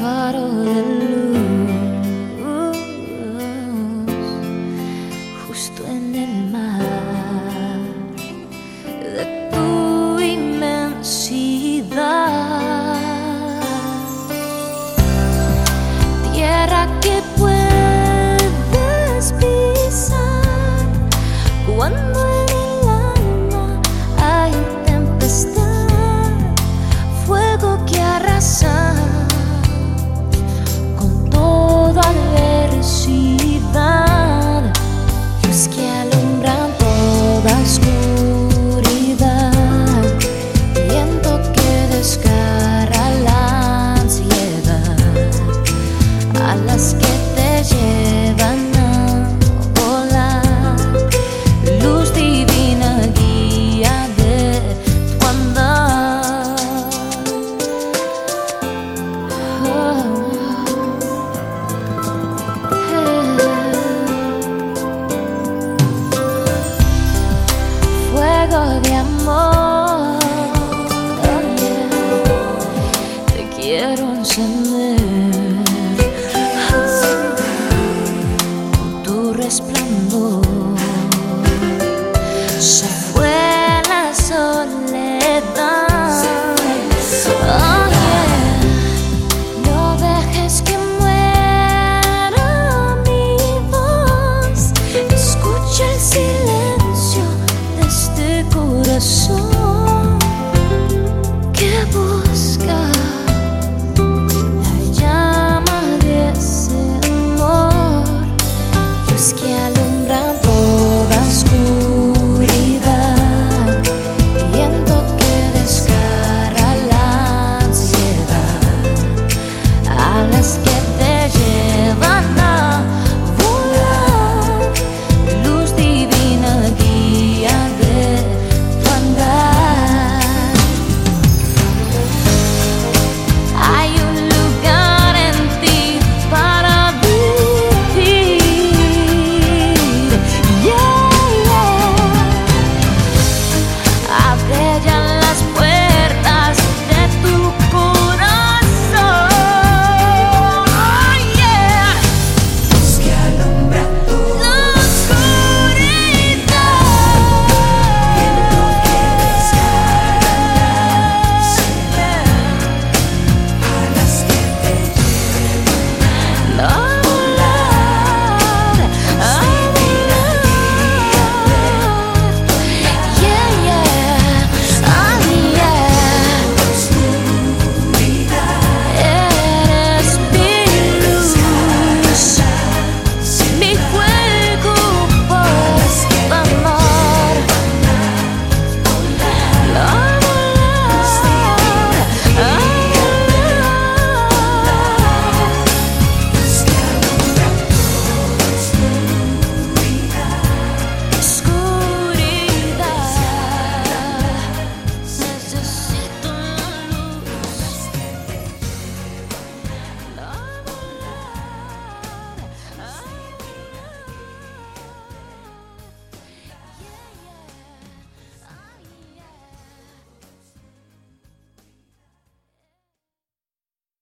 de luz justo en el mar de tu inmensidad. Tierra que puedes pisar cuando en el alma hay tempestad, fuego que arrasa. de amor. Te quiero encender con tu resplandor. ese corazón.